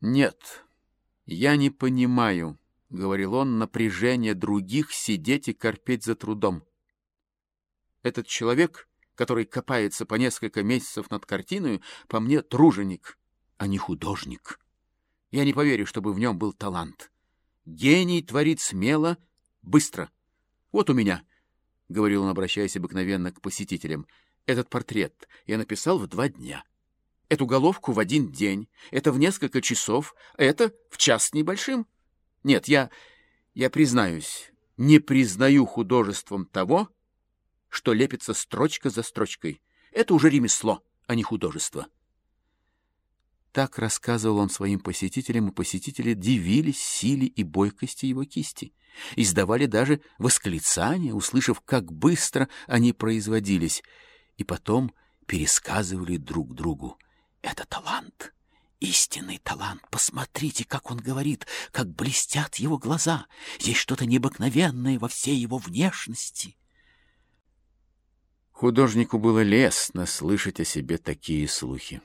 Нет, я не понимаю, — говорил он, — напряжение других сидеть и корпеть за трудом. Этот человек, который копается по несколько месяцев над картиной, по мне труженик, а не художник. Я не поверю, чтобы в нем был талант. Гений творит смело, быстро. Вот у меня, — говорил он, обращаясь обыкновенно к посетителям, — этот портрет я написал в два дня. Эту головку в один день, это в несколько часов, это в час с небольшим. Нет, я, я признаюсь, не признаю художеством того, что лепится строчка за строчкой. Это уже ремесло, а не художество. Так рассказывал он своим посетителям, и посетители дивились силе и бойкости его кисти. Издавали даже восклицания, услышав, как быстро они производились, и потом пересказывали друг другу. Это талант, истинный талант. Посмотрите, как он говорит, как блестят его глаза. Есть что-то необыкновенное во всей его внешности. Художнику было лестно слышать о себе такие слухи.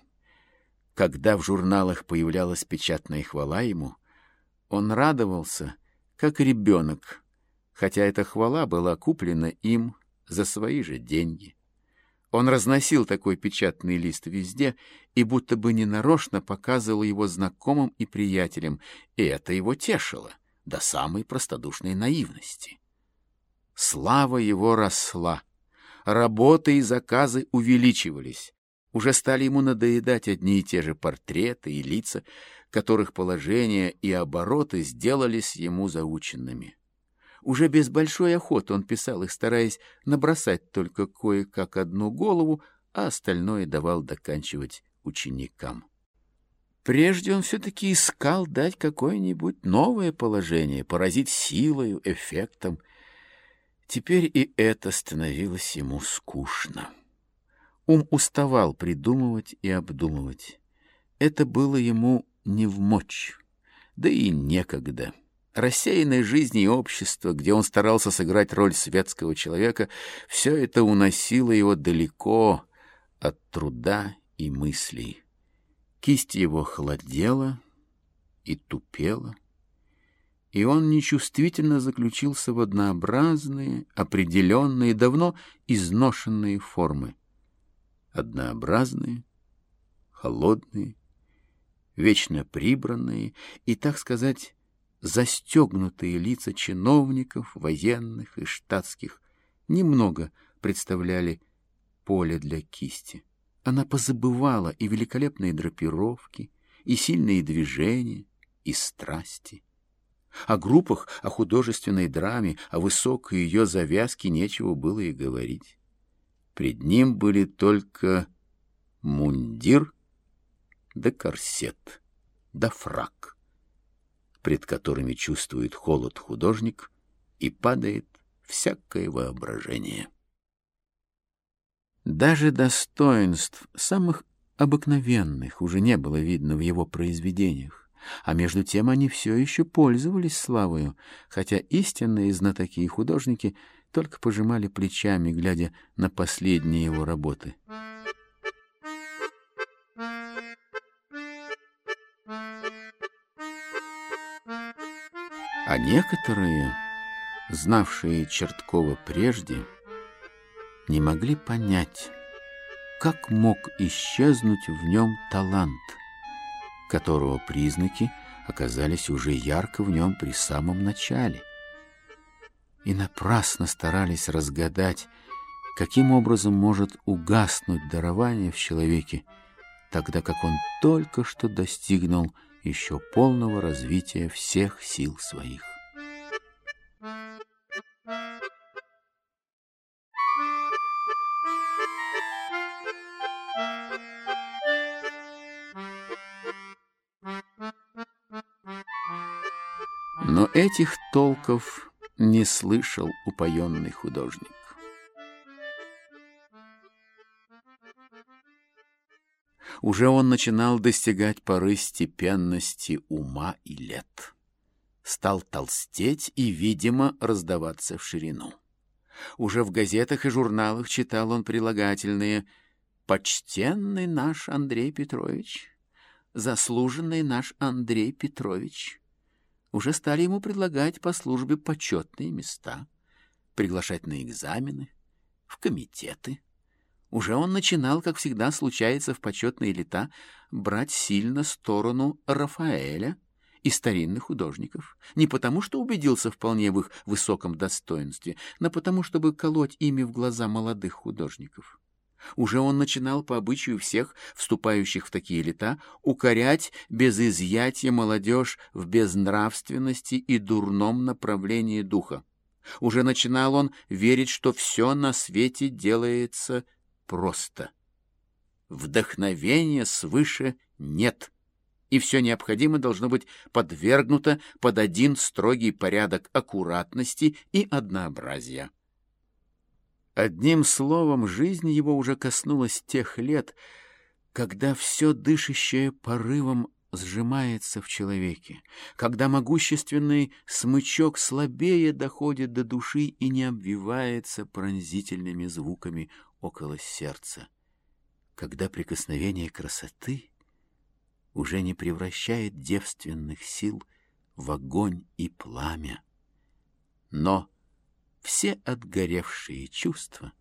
Когда в журналах появлялась печатная хвала ему, он радовался, как ребенок, хотя эта хвала была куплена им за свои же деньги. Он разносил такой печатный лист везде и будто бы ненарочно показывал его знакомым и приятелям, и это его тешило до самой простодушной наивности. Слава его росла — Работы и заказы увеличивались. Уже стали ему надоедать одни и те же портреты и лица, которых положение и обороты сделались ему заученными. Уже без большой охоты он писал их, стараясь набросать только кое-как одну голову, а остальное давал доканчивать ученикам. Прежде он все-таки искал дать какое-нибудь новое положение, поразить силою, эффектом — Теперь и это становилось ему скучно. Ум уставал придумывать и обдумывать. Это было ему не в мочь, да и некогда. Рассеянной жизни и общество, где он старался сыграть роль светского человека, все это уносило его далеко от труда и мыслей. Кисть его холодела и тупела и он нечувствительно заключился в однообразные, определенные, давно изношенные формы. Однообразные, холодные, вечно прибранные и, так сказать, застегнутые лица чиновников, военных и штатских немного представляли поле для кисти. Она позабывала и великолепные драпировки, и сильные движения, и страсти. О группах, о художественной драме, о высокой ее завязке нечего было и говорить. Пред ним были только мундир да корсет, да фрак, пред которыми чувствует холод художник и падает всякое воображение. Даже достоинств самых обыкновенных уже не было видно в его произведениях. А между тем они все еще пользовались славою, хотя истинные знатоки и художники только пожимали плечами, глядя на последние его работы. А некоторые, знавшие Черткова прежде, не могли понять, как мог исчезнуть в нем талант — которого признаки оказались уже ярко в нем при самом начале. И напрасно старались разгадать, каким образом может угаснуть дарование в человеке, тогда как он только что достигнул еще полного развития всех сил своих. Но этих толков не слышал упоенный художник. Уже он начинал достигать поры степенности ума и лет. Стал толстеть и, видимо, раздаваться в ширину. Уже в газетах и журналах читал он прилагательные «Почтенный наш Андрей Петрович» заслуженный наш Андрей Петрович. Уже стали ему предлагать по службе почетные места, приглашать на экзамены, в комитеты. Уже он начинал, как всегда случается в почетные лета, брать сильно сторону Рафаэля и старинных художников. Не потому, что убедился вполне в их высоком достоинстве, но потому, чтобы колоть ими в глаза молодых художников. Уже он начинал по обычаю всех, вступающих в такие лета, укорять без изъятия молодежь в безнравственности и дурном направлении духа. Уже начинал он верить, что все на свете делается просто. Вдохновения свыше нет, и все необходимое должно быть подвергнуто под один строгий порядок аккуратности и однообразия. Одним словом, жизнь его уже коснулась тех лет, когда все дышащее порывом сжимается в человеке, когда могущественный смычок слабее доходит до души и не обвивается пронзительными звуками около сердца, когда прикосновение красоты уже не превращает девственных сил в огонь и пламя, но все отгоревшие чувства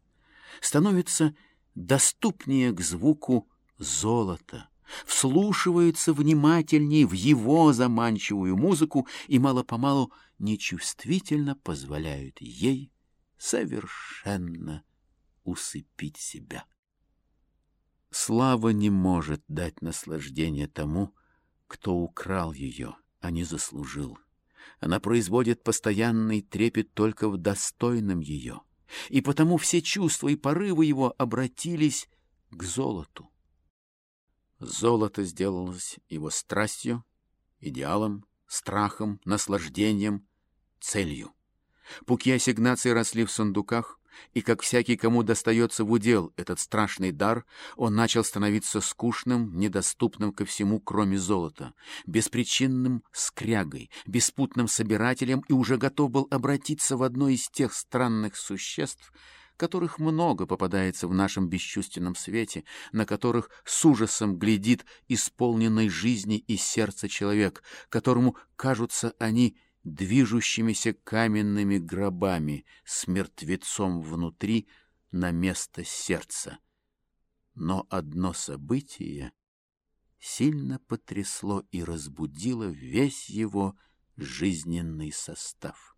становятся доступнее к звуку золота, вслушиваются внимательнее в его заманчивую музыку и мало-помалу нечувствительно позволяют ей совершенно усыпить себя. Слава не может дать наслаждение тому, кто украл ее, а не заслужил. Она производит постоянный трепет только в достойном ее, и потому все чувства и порывы его обратились к золоту. Золото сделалось его страстью, идеалом, страхом, наслаждением, целью. Пуки ассигнаций росли в сундуках, и как всякий, кому достается в удел этот страшный дар, он начал становиться скучным, недоступным ко всему, кроме золота, беспричинным скрягой, беспутным собирателем и уже готов был обратиться в одно из тех странных существ, которых много попадается в нашем бесчувственном свете, на которых с ужасом глядит исполненный жизни и сердца человек, которому кажутся они движущимися каменными гробами с мертвецом внутри на место сердца. Но одно событие сильно потрясло и разбудило весь его жизненный состав.